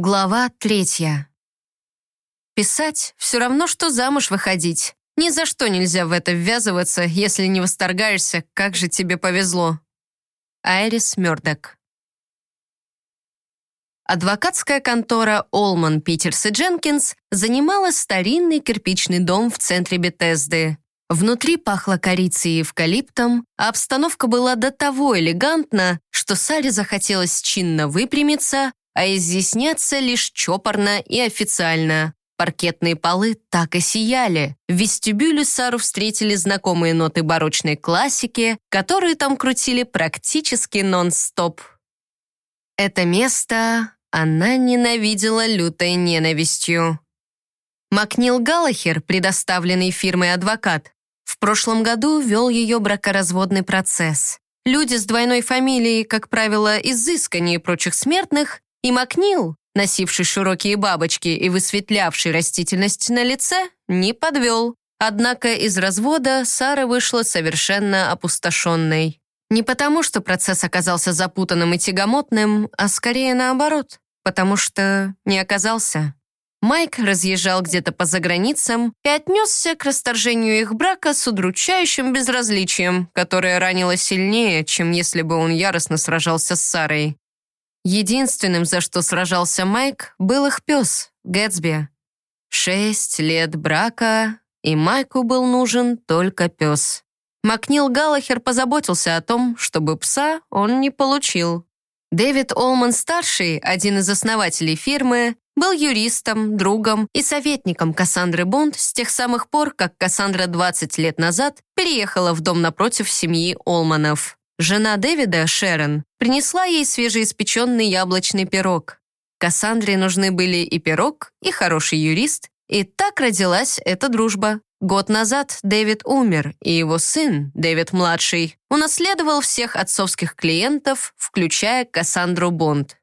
Глава третья. Писать все равно, что замуж выходить. Ни за что нельзя в это ввязываться, если не восторгаешься, как же тебе повезло. Айрис Мёрдок. Адвокатская контора Олман, Питерс и Дженкинс занимала старинный кирпичный дом в центре Бетезды. Внутри пахло корицей и эвкалиптом, а обстановка была до того элегантна, что Саре захотелось чинно выпрямиться, а изъясняться лишь чопорно и официально. Паркетные полы так и сияли. В вестибюле Сару встретили знакомые ноты барочной классики, которые там крутили практически нон-стоп. Это место она ненавидела лютой ненавистью. Макнил Галлахер, предоставленный фирмой адвокат, в прошлом году вел ее бракоразводный процесс. Люди с двойной фамилией, как правило, изысканнее прочих смертных, и Макнил, носивший широкие бабочки и высветлявший растительность на лице, не подвел. Однако из развода Сара вышла совершенно опустошенной. Не потому, что процесс оказался запутанным и тягомотным, а скорее наоборот, потому что не оказался. Майк разъезжал где-то по заграницам и отнесся к расторжению их брака с удручающим безразличием, которое ранило сильнее, чем если бы он яростно сражался с Сарой. Единственным, за что сражался Майк, был их пес, Гэтсби. Шесть лет брака, и Майку был нужен только пес. Макнил Галлахер позаботился о том, чтобы пса он не получил. Дэвид Олман-старший, один из основателей фирмы, был юристом, другом и советником Кассандры Бонд с тех самых пор, как Кассандра 20 лет назад переехала в дом напротив семьи Олманов. Жена Дэвида, Шерон, принесла ей свежеиспеченный яблочный пирог. Кассандре нужны были и пирог, и хороший юрист, и так родилась эта дружба. Год назад Дэвид умер, и его сын, Дэвид-младший, унаследовал всех отцовских клиентов, включая Кассандру Бонд.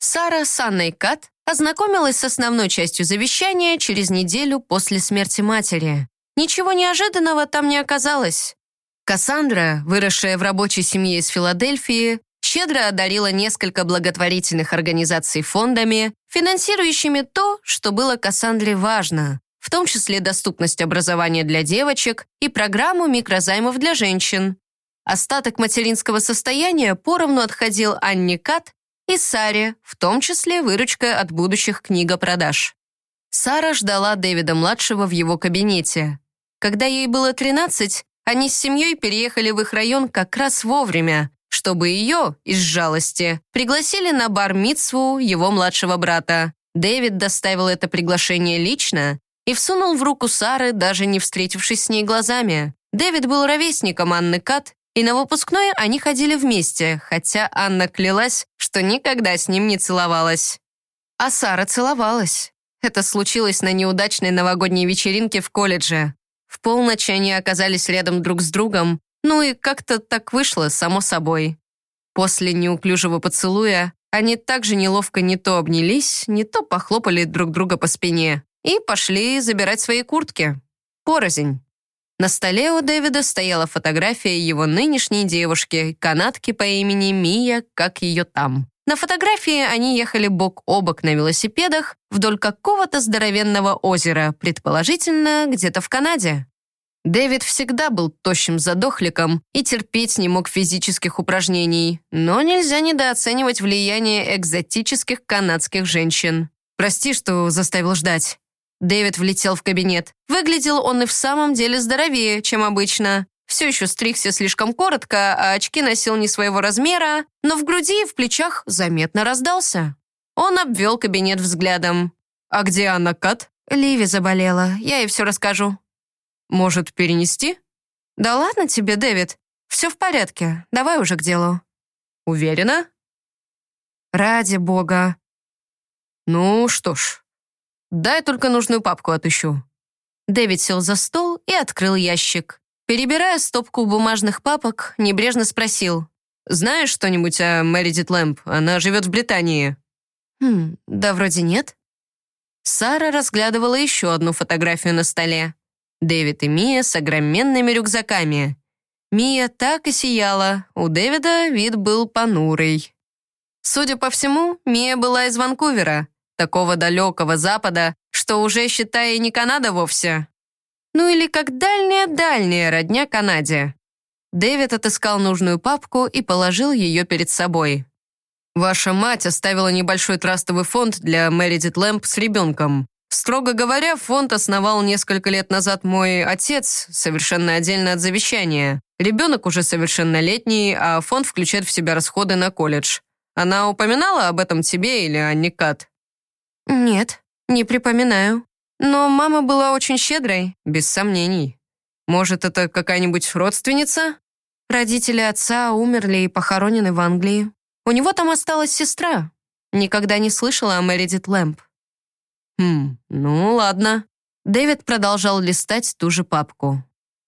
Сара с Анной Кат ознакомилась с основной частью завещания через неделю после смерти матери. Ничего неожиданного там не оказалось. Кассандра, выросшая в рабочей семье из Филадельфии, щедро одарила несколько благотворительных организаций фондами, финансирующими то, что было Кассандре важно, в том числе доступность образования для девочек и программу микрозаймов для женщин. Остаток материнского состояния поровну отходил Анне Кат и Саре, в том числе выручка от будущих книгопродаж. Сара ждала Дэвида-младшего в его кабинете. Когда ей было 13, они с семьей переехали в их район как раз вовремя, чтобы ее, из жалости, пригласили на бар-митсву его младшего брата. Дэвид доставил это приглашение лично и всунул в руку Сары, даже не встретившись с ней глазами. Дэвид был ровесником Анны Кат, и на выпускное они ходили вместе, хотя Анна клялась, что никогда с ним не целовалась. А Сара целовалась. Это случилось на неудачной новогодней вечеринке в колледже. В полночь они оказались рядом друг с другом, ну и как-то так вышло, само собой. После неуклюжего поцелуя они также неловко не то обнялись, не то похлопали друг друга по спине и пошли забирать свои куртки. Порознь. На столе у Дэвида стояла фотография его нынешней девушки, канатки по имени Мия, как ее там. На фотографии они ехали бок о бок на велосипедах вдоль какого-то здоровенного озера, предположительно, где-то в Канаде. Дэвид всегда был тощим задохликом и терпеть не мог физических упражнений, но нельзя недооценивать влияние экзотических канадских женщин. «Прости, что заставил ждать». Дэвид влетел в кабинет. Выглядел он и в самом деле здоровее, чем обычно. Все еще стригся слишком коротко, а очки носил не своего размера, но в груди и в плечах заметно раздался. Он обвел кабинет взглядом. «А где Анна Кат?» «Ливи заболела, я ей все расскажу». «Может, перенести?» «Да ладно тебе, Дэвид. Все в порядке, давай уже к делу». «Уверена?» «Ради бога». «Ну что ж, дай только нужную папку отыщу». Дэвид сел за стол и открыл ящик. Перебирая стопку бумажных папок, небрежно спросил. «Знаешь что-нибудь о Мэридит Лэмп? Она живет в Британии». «Хм, да вроде нет». Сара разглядывала еще одну фотографию на столе. Дэвид и Мия с огроменными рюкзаками. Мия так и сияла, у Дэвида вид был понурый. Судя по всему, Мия была из Ванкувера. такого далекого Запада, что уже, считай, не Канада вовсе. Ну или как дальняя-дальняя родня Канаде. Дэвид отыскал нужную папку и положил ее перед собой. «Ваша мать оставила небольшой трастовый фонд для Мэридит Лэмп с ребенком. Строго говоря, фонд основал несколько лет назад мой отец, совершенно отдельно от завещания. Ребенок уже совершеннолетний, а фонд включает в себя расходы на колледж. Она упоминала об этом тебе или Анне Кат?» «Нет, не припоминаю. Но мама была очень щедрой, без сомнений. Может, это какая-нибудь родственница? Родители отца умерли и похоронены в Англии. У него там осталась сестра. Никогда не слышала о Мэридит Лэмп. Хм, ну ладно. Дэвид продолжал листать ту же папку.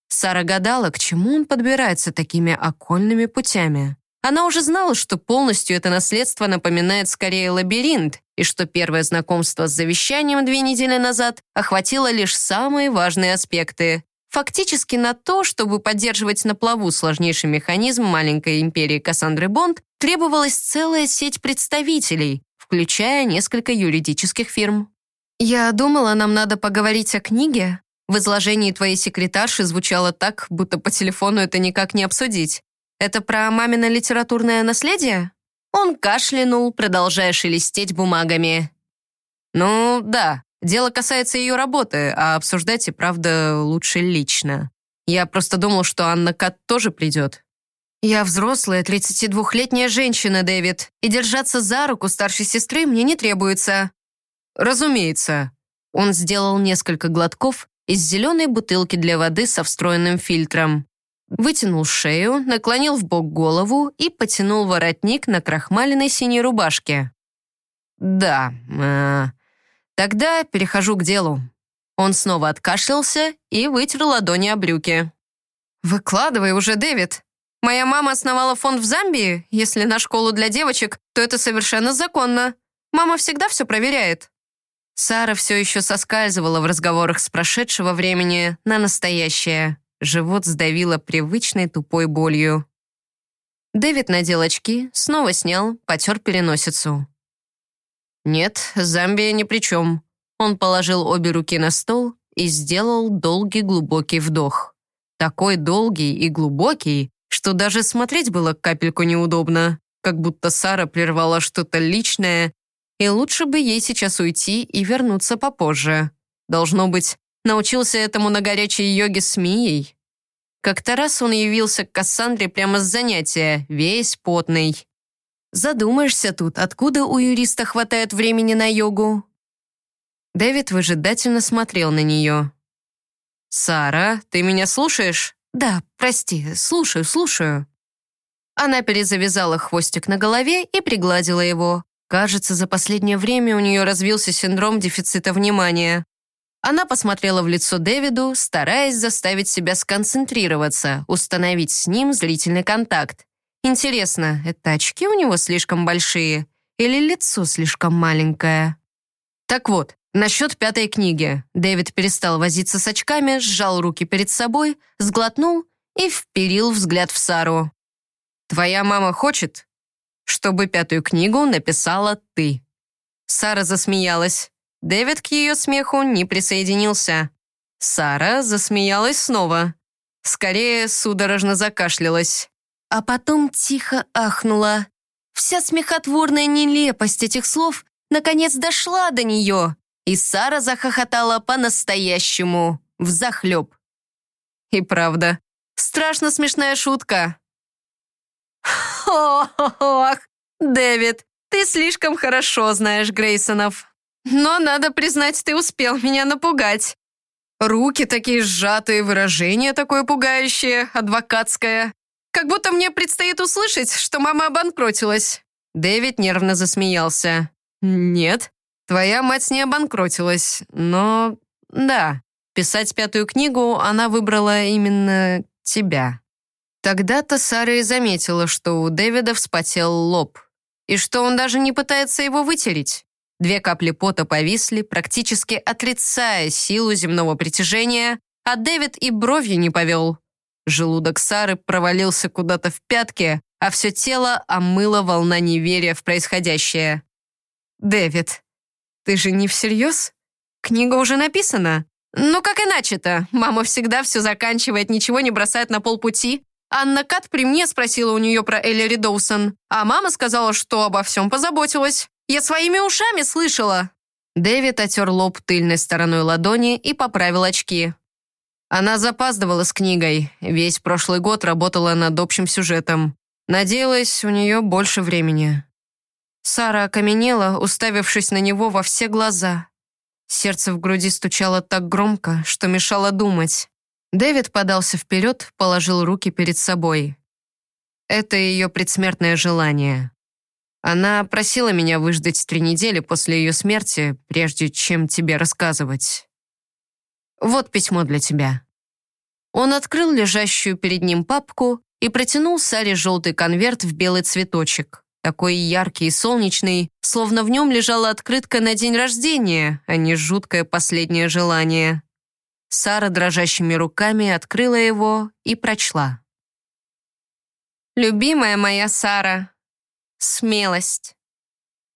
Сара гадала, к чему он подбирается такими окольными путями. Она уже знала, что полностью это наследство напоминает скорее лабиринт, и что первое знакомство с завещанием две недели назад охватило лишь самые важные аспекты. Фактически на то, чтобы поддерживать на плаву сложнейший механизм маленькой империи Кассандры Бонд, требовалась целая сеть представителей, включая несколько юридических фирм. «Я думала, нам надо поговорить о книге. В изложении твоей секретарши звучало так, будто по телефону это никак не обсудить. Это про мамино литературное наследие?» Он кашлянул, продолжая шелестеть бумагами. «Ну, да, дело касается ее работы, а обсуждать и правда лучше лично. Я просто думал, что Анна Кат тоже придет». «Я взрослая, 32-летняя женщина, Дэвид, и держаться за руку старшей сестры мне не требуется». «Разумеется». Он сделал несколько глотков из зеленой бутылки для воды со встроенным фильтром. Вытянул шею, наклонил в бок голову и потянул воротник на крахмаленной синей рубашке. «Да, э, тогда перехожу к делу». Он снова откашлялся и вытер ладони о брюки. «Выкладывай уже, Дэвид. Моя мама основала фонд в Замбии. Если на школу для девочек, то это совершенно законно. Мама всегда все проверяет». Сара все еще соскальзывала в разговорах с прошедшего времени на настоящее. Живот сдавило привычной тупой болью. Дэвид надел очки, снова снял, потер переносицу. «Нет, Замбия ни при чем». Он положил обе руки на стол и сделал долгий глубокий вдох. Такой долгий и глубокий, что даже смотреть было капельку неудобно, как будто Сара прервала что-то личное, и лучше бы ей сейчас уйти и вернуться попозже. Должно быть, Научился этому на горячей йоге с Мией. Как-то раз он явился к Кассандре прямо с занятия, весь потный. Задумаешься тут, откуда у юриста хватает времени на йогу? Дэвид выжидательно смотрел на нее. «Сара, ты меня слушаешь?» «Да, прости, слушаю, слушаю». Она перезавязала хвостик на голове и пригладила его. Кажется, за последнее время у нее развился синдром дефицита внимания. Она посмотрела в лицо Дэвиду, стараясь заставить себя сконцентрироваться, установить с ним зрительный контакт. Интересно, это очки у него слишком большие или лицо слишком маленькое? Так вот, насчет пятой книги. Дэвид перестал возиться с очками, сжал руки перед собой, сглотнул и вперил взгляд в Сару. «Твоя мама хочет, чтобы пятую книгу написала ты». Сара засмеялась. Дэвид к ее смеху не присоединился. Сара засмеялась снова. Скорее, судорожно закашлялась. А потом тихо ахнула. Вся смехотворная нелепость этих слов наконец дошла до нее, и Сара захохотала по-настоящему, взахлеб. И правда, страшно смешная шутка. «Ох, Дэвид, ты слишком хорошо знаешь Грейсонов», но, надо признать, ты успел меня напугать. Руки такие сжатые, выражение такое пугающее, адвокатское. Как будто мне предстоит услышать, что мама обанкротилась». Дэвид нервно засмеялся. «Нет, твоя мать не обанкротилась, но... да, писать пятую книгу она выбрала именно тебя». Тогда-то Сара и заметила, что у Дэвида вспотел лоб, и что он даже не пытается его вытереть. Две капли пота повисли, практически отрицая силу земного притяжения, а Дэвид и бровью не повел. Желудок Сары провалился куда-то в пятки, а все тело омыло волна неверия в происходящее. «Дэвид, Ты же не всерьез? Книга уже написана. Ну как иначе-то? Мама всегда все заканчивает, ничего не бросает на полпути. Анна Кат при мне спросила у нее про Эллири Доусон, а мама сказала, что обо всем позаботилась. Я своими ушами слышала. Дэвид отер лоб тыльной стороной ладони и поправил очки. Она запаздывала с книгой. Весь прошлый год работала над общим сюжетом. Надеялась, у нее больше времени. Сара окаменела, уставившись на него во все глаза. Сердце в груди стучало так громко, что мешало думать. Дэвид подался вперед, положил руки перед собой. Это ее предсмертное желание. Она просила меня выждать три недели после ее смерти, прежде чем тебе рассказывать. Вот письмо для тебя». Он открыл лежащую перед ним папку и протянул Саре желтый конверт в белый цветочек. Такой яркий и солнечный, словно в нем лежала открытка на день рождения, а не жуткое последнее желание. Сара дрожащими руками открыла его и прочла. «Любимая моя Сара, смелость.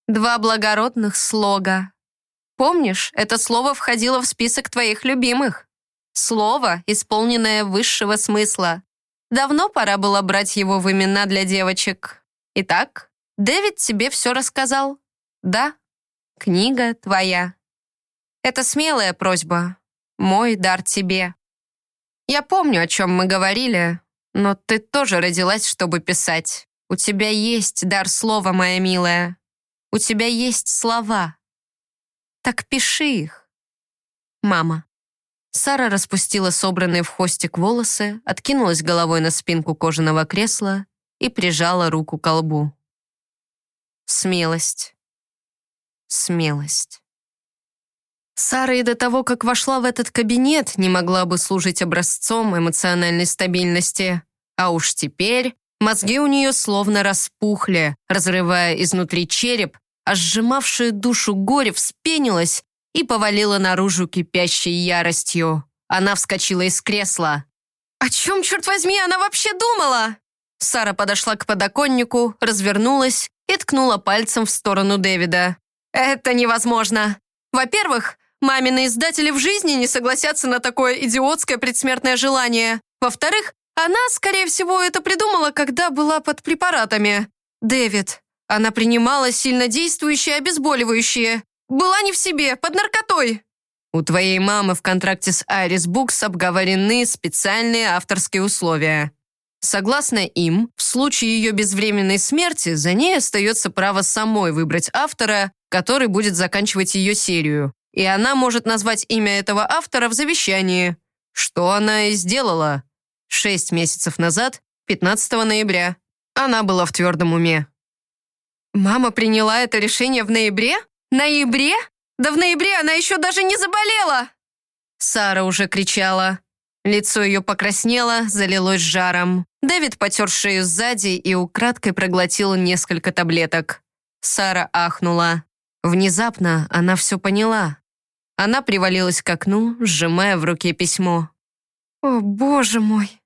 Два благородных слога. Помнишь, это слово входило в список твоих любимых? Слово, исполненное высшего смысла. Давно пора было брать его в имена для девочек. Итак, Дэвид тебе все рассказал? Да, книга твоя. Это смелая просьба. Мой дар тебе. Я помню, о чем мы говорили, но ты тоже родилась, чтобы писать. У тебя есть дар слова, моя милая. У тебя есть слова. Так пиши их. Мама. Сара распустила собранные в хвостик волосы, откинулась головой на спинку кожаного кресла и прижала руку к лбу. Смелость. Смелость. Сара и до того, как вошла в этот кабинет, не могла бы служить образцом эмоциональной стабильности. А уж теперь Мозги у нее словно распухли, разрывая изнутри череп, а сжимавшая душу горе вспенилась и повалила наружу кипящей яростью. Она вскочила из кресла. «О чем, черт возьми, она вообще думала?» Сара подошла к подоконнику, развернулась и ткнула пальцем в сторону Дэвида. «Это невозможно. Во-первых, мамины издатели в жизни не согласятся на такое идиотское предсмертное желание. Во-вторых, она, скорее всего, это придумала, когда была под препаратами. Дэвид. Она принимала сильнодействующие обезболивающие. Была не в себе, под наркотой. У твоей мамы в контракте с Айрис Букс обговорены специальные авторские условия. Согласно им, в случае ее безвременной смерти за ней остается право самой выбрать автора, который будет заканчивать ее серию. И она может назвать имя этого автора в завещании. Что она и сделала. Шесть месяцев назад, 15 ноября. Она была в твердом уме. Мама приняла это решение в ноябре? Ноябре? Да в ноябре она еще даже не заболела! Сара уже кричала. Лицо ее покраснело, залилось жаром. Дэвид потер шею сзади и украдкой проглотил несколько таблеток. Сара ахнула. Внезапно она все поняла. Она привалилась к окну, сжимая в руке письмо. «О, боже мой!»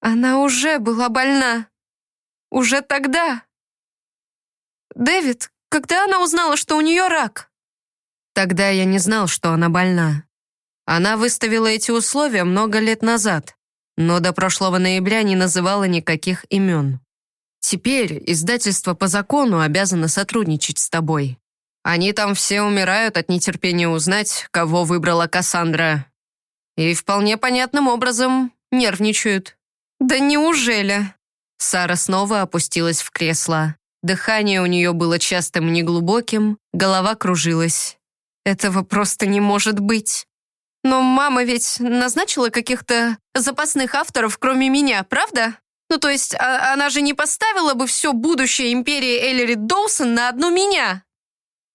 Она уже была больна. Уже тогда. Дэвид, когда она узнала, что у нее рак? Тогда я не знал, что она больна. Она выставила эти условия много лет назад, но до прошлого ноября не называла никаких имен. Теперь издательство по закону обязано сотрудничать с тобой. Они там все умирают от нетерпения узнать, кого выбрала Кассандра. И вполне понятным образом нервничают. «Да неужели?» Сара снова опустилась в кресло. Дыхание у нее было частым и неглубоким, голова кружилась. Этого просто не может быть. Но мама ведь назначила каких-то запасных авторов, кроме меня, правда? Ну, то есть, а она же не поставила бы все будущее империи Эллири Доусон на одну меня.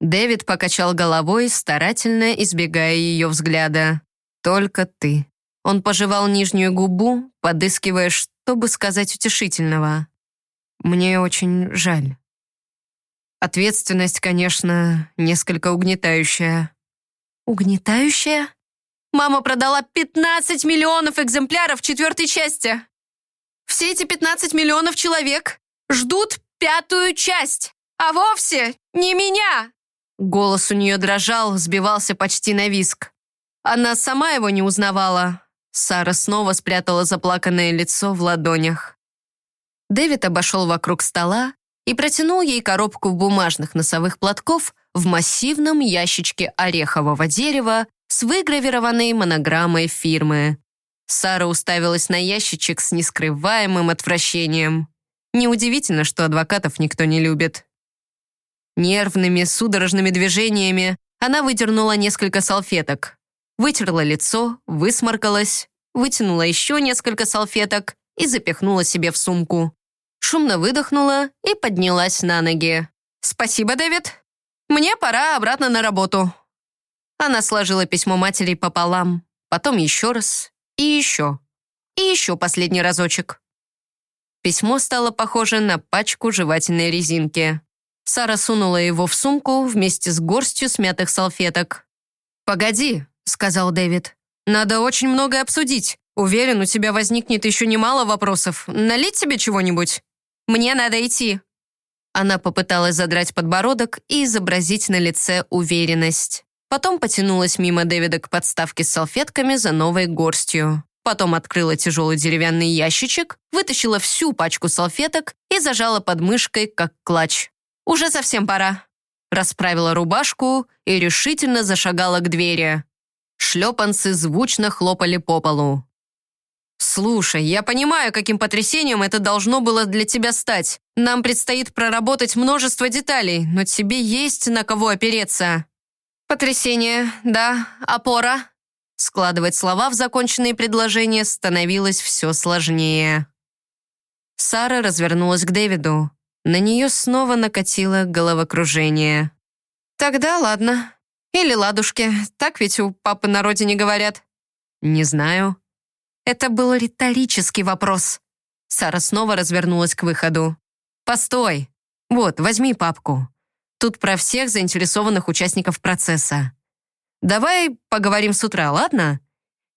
Дэвид покачал головой, старательно избегая ее взгляда. «Только ты. Он пожевал нижнюю губу, подыскивая, что бы сказать утешительного. «Мне очень жаль». Ответственность, конечно, несколько угнетающая. «Угнетающая?» Мама продала 15 миллионов экземпляров четвертой части. Все эти 15 миллионов человек ждут пятую часть, а вовсе не меня. Голос у нее дрожал, сбивался почти на виск. Она сама его не узнавала. Сара снова спрятала заплаканное лицо в ладонях. Дэвид обошел вокруг стола и протянул ей коробку бумажных носовых платков в массивном ящичке орехового дерева с выгравированной монограммой фирмы. Сара уставилась на ящичек с нескрываемым отвращением. Неудивительно, что адвокатов никто не любит. Нервными, судорожными движениями она выдернула несколько салфеток, вытерла лицо, высморкалась, вытянула еще несколько салфеток и запихнула себе в сумку. Шумно выдохнула и поднялась на ноги. «Спасибо, Дэвид. Мне пора обратно на работу». Она сложила письмо матери пополам, потом еще раз и еще, и еще последний разочек. Письмо стало похоже на пачку жевательной резинки. Сара сунула его в сумку вместе с горстью смятых салфеток. «Погоди», — сказал Дэвид. «Надо очень многое обсудить. Уверен, у тебя возникнет еще немало вопросов. Налить тебе чего-нибудь? Мне надо идти». Она попыталась задрать подбородок и изобразить на лице уверенность. Потом потянулась мимо Дэвида к подставке с салфетками за новой горстью. Потом открыла тяжелый деревянный ящичек, вытащила всю пачку салфеток и зажала под мышкой, как клатч. «Уже совсем пора». Расправила рубашку и решительно зашагала к двери. Шлепанцы звучно хлопали по полу. «Слушай, я понимаю, каким потрясением это должно было для тебя стать. Нам предстоит проработать множество деталей, но тебе есть на кого опереться». «Потрясение, да, опора». Складывать слова в законченные предложения становилось все сложнее. Сара развернулась к Дэвиду. На нее снова накатило головокружение. «Тогда ладно. Или ладушки. Так ведь у папы на родине говорят». «Не знаю». Это был риторический вопрос. Сара снова развернулась к выходу. «Постой. Вот, возьми папку. Тут про всех заинтересованных участников процесса. Давай поговорим с утра, ладно?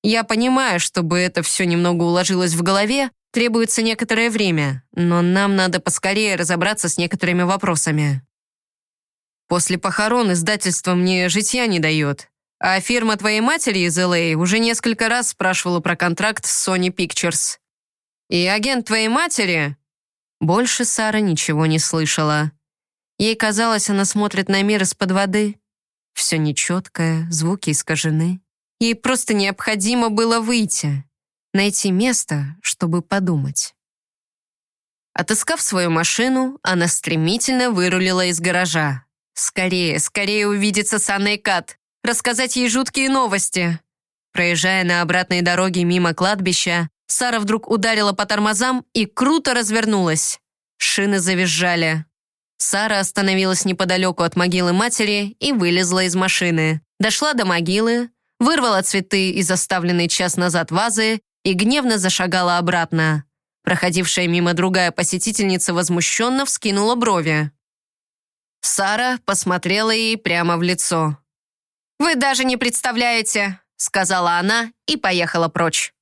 Я понимаю, чтобы это все немного уложилось в голове, Требуется некоторое время, но нам надо поскорее разобраться с некоторыми вопросами. После похорон издательство мне житья не дает, а фирма твоей матери из Л.А. уже несколько раз спрашивала про контракт с Sony Pictures. И агент твоей матери... Больше Сара ничего не слышала. Ей казалось, она смотрит на мир из-под воды. Все нечеткое, звуки искажены. Ей просто необходимо было выйти, найти место, чтобы подумать. Отыскав свою машину, она стремительно вырулила из гаража. Скорее, скорее увидеться с Анной Кат, рассказать ей жуткие новости. Проезжая на обратной дороге мимо кладбища, Сара вдруг ударила по тормозам и круто развернулась. Шины завизжали. Сара остановилась неподалеку от могилы матери и вылезла из машины. Дошла до могилы, вырвала цветы из оставленной час назад вазы и гневно зашагала обратно. Проходившая мимо другая посетительница возмущенно вскинула брови. Сара посмотрела ей прямо в лицо. «Вы даже не представляете», — сказала она и поехала прочь.